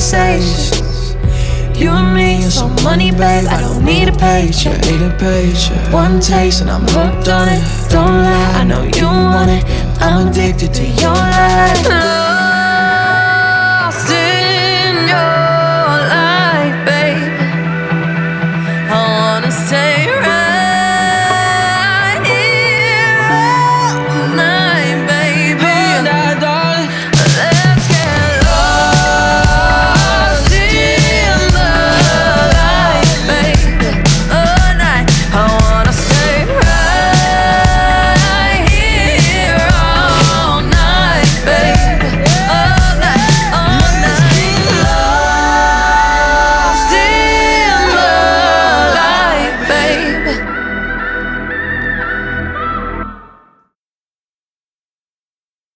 conversations. You and me, some money, babe. I don't need a paycheck. Need a paycheck. One taste and I'm hooked on it. Don't lie, I know you want it. I'm addicted to your life. Lost in your life, babe. I wanna stay right